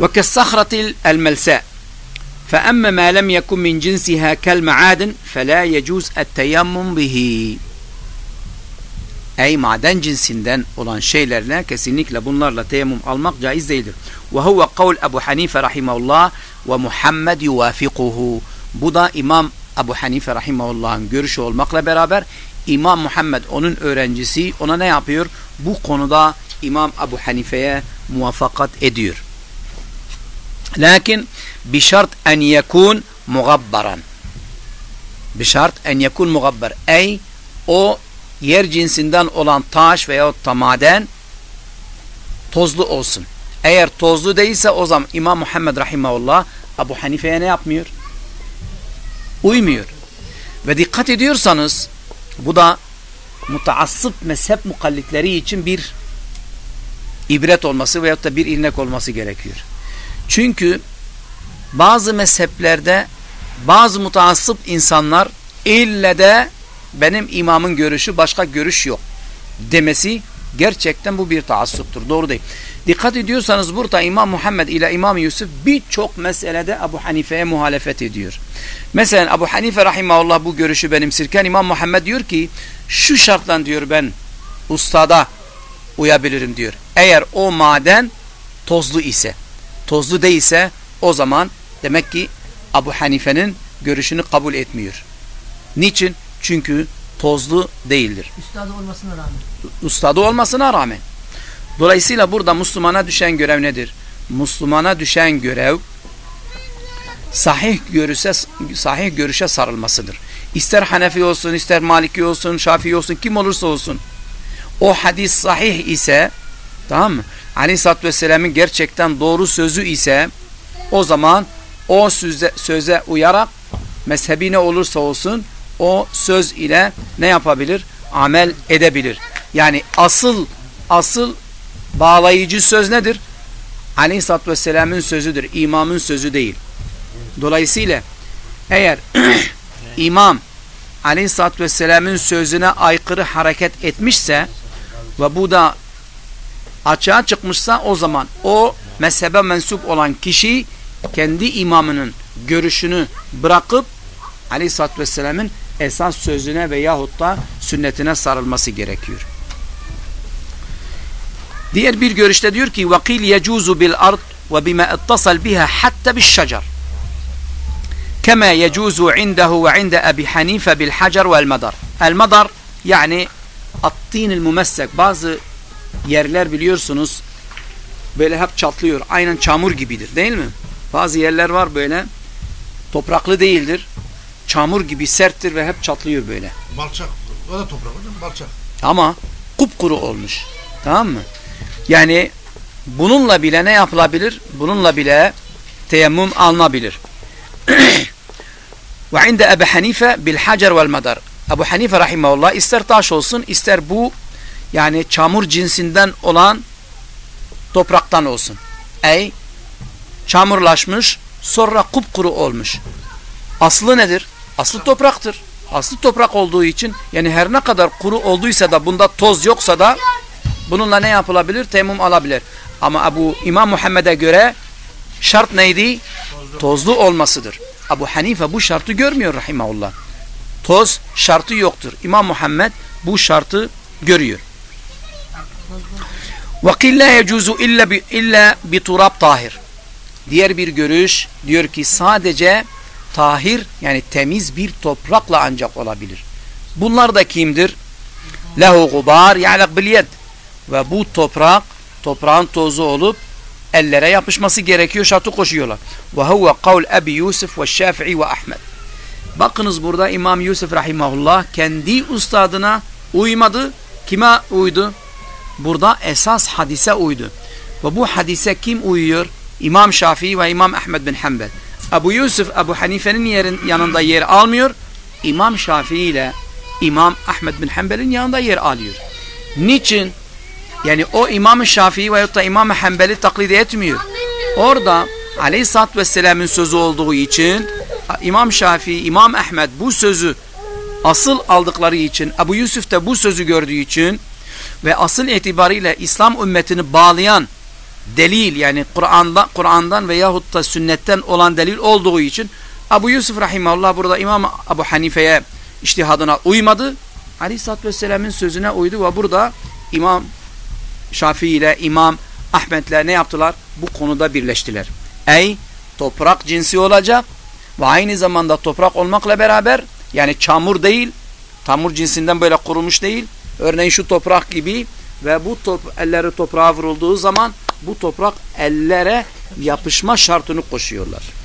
وكالصخرة الملساء فأما ما لم يكن من جنسها كالمعادن فلا يجوز التيمم به Ey maden cinsinden olan şeylerle kesinlikle bunlarla teyemmüm almak caiz değildir. Ve huve kavl Ebu Hanife rahimahullah ve Muhammed yuvafikuhu. Bu da İmam Ebu Hanife rahimahullah'ın görüşü olmakla beraber İmam Muhammed onun öğrencisi ona ne yapıyor? Bu konuda İmam Ebu Hanife'ye muvaffakat ediyor. Lakin bişart en yekun mugabbaran. Bişart en yekun mugabbar. Ey o yer cinsinden olan taş veya maden tozlu olsun. Eğer tozlu değilse o zaman İmam Muhammed Rahimahullah Abu Hanife'ye ne yapmıyor? Uymuyor. Ve dikkat ediyorsanız bu da mutaassıp mezhep mukallitleri için bir ibret olması veyahut da bir ilnek olması gerekiyor. Çünkü bazı mezheplerde bazı mutaassıp insanlar ille de benim imamın görüşü başka görüş yok demesi gerçekten bu bir taassuptur. Doğru değil. Dikkat ediyorsanız burada İmam Muhammed ile İmam Yusuf birçok meselede Abu Hanife'ye muhalefet ediyor. Mesela Abu Hanife rahimahullah bu görüşü benimsirken İmam Muhammed diyor ki şu şartla diyor ben ustada uyabilirim diyor. Eğer o maden tozlu ise tozlu değilse o zaman demek ki Abu Hanife'nin görüşünü kabul etmiyor. Niçin? Çünkü tozlu değildir. Üstadı olmasına rağmen. Ustadı olmasına rağmen. Dolayısıyla burada Müslümana düşen görev nedir? Müslümana düşen görev sahih görüşe, sahih görüşe sarılmasıdır. İster Hanefi olsun, ister Maliki olsun, Şafii olsun, kim olursa olsun. O hadis sahih ise, tamam mı? Aleyhisselatü Vesselam'ın gerçekten doğru sözü ise, o zaman o söze, söze uyarak mezhebi ne olursa olsun, o söz ile ne yapabilir? Amel edebilir. Yani asıl asıl bağlayıcı söz nedir? Aleyhisselatü Vesselam'ın sözüdür. İmamın sözü değil. Dolayısıyla eğer imam Aleyhisselatü Vesselam'ın sözüne aykırı hareket etmişse ve bu da açığa çıkmışsa o zaman o mezhebe mensup olan kişi kendi imamının görüşünü bırakıp Aleyhisselatü Vesselam'ın esas sözüne veyahut da sünnetine sarılması gerekiyor. Diğer bir görüşte diyor ki vakil yecuzu bil ard ve bima ittasal biha hatta bil şecer. Kema yecuzu indehu ve inde Ebi Hanife bil hacer vel madar. El madar yani attin el bazı yerler biliyorsunuz böyle hep çatlıyor. Aynen çamur gibidir değil mi? Bazı yerler var böyle topraklı değildir. Çamur gibi serttir ve hep çatlıyor böyle. Balçak. O da toprak hocam balçak. ama kupkuru olmuş. Tamam mı? Yani bununla bile ne yapılabilir? Bununla bile teyemmüm alınabilir. Ve inde Ebu Hanife bil hacer vel madar. Ebu Hanife rahimahullah ister taş olsun ister bu yani çamur cinsinden olan topraktan olsun. Ey çamurlaşmış sonra kupkuru olmuş. Aslı nedir? Aslı topraktır. Aslı toprak olduğu için yani her ne kadar kuru olduysa da bunda toz yoksa da bununla ne yapılabilir? Temmum alabilir. Ama Ebu İmam Muhammed'e göre şart neydi? Tozlu olmasıdır. Abu Hanife bu şartı görmüyor rahimahullah. Toz şartı yoktur. İmam Muhammed bu şartı görüyor. وَقِلْ لَا يَجُوزُ اِلَّا, illa bi turab tahir. Diğer bir görüş diyor ki sadece tahir yani temiz bir toprakla ancak olabilir. Bunlar da kimdir? Lehu gubar ya'lak bil yed. Ve bu toprak toprağın tozu olup ellere yapışması gerekiyor şartı koşuyorlar. Ve huve kavl Ebi Yusuf ve Şafii ve Ahmed. Bakınız burada İmam Yusuf rahimahullah kendi ustadına uymadı. Kime uydu? Burada esas hadise uydu. Ve bu hadise kim uyuyor? İmam Şafii ve İmam Ahmed bin Hanbel. Ebu Yusuf Ebu Hanife'nin yerin yanında yer almıyor. İmam Şafii ile İmam Ahmed bin Hanbel'in yanında yer alıyor. Niçin? Yani o İmam Şafii veyahut da İmam Hanbel'i taklit etmiyor. Orada Aleyhisselatü Vesselam'ın sözü olduğu için İmam Şafii, İmam Ahmed bu sözü asıl aldıkları için, Ebu Yusuf da bu sözü gördüğü için ve asıl itibariyle İslam ümmetini bağlayan delil yani Kur'an'dan Kur'an'dan veyahut da sünnetten olan delil olduğu için Abu Yusuf rahimahullah burada İmam Abu Hanife'ye iştihadına uymadı. Aleyhisselatü Vesselam'ın sözüne uydu ve burada İmam Şafii ile İmam Ahmet'le ne yaptılar? Bu konuda birleştiler. Ey toprak cinsi olacak ve aynı zamanda toprak olmakla beraber yani çamur değil, tamur cinsinden böyle kurumuş değil. Örneğin şu toprak gibi ve bu top, elleri toprağa vurulduğu zaman bu toprak ellere yapışma şartını koşuyorlar.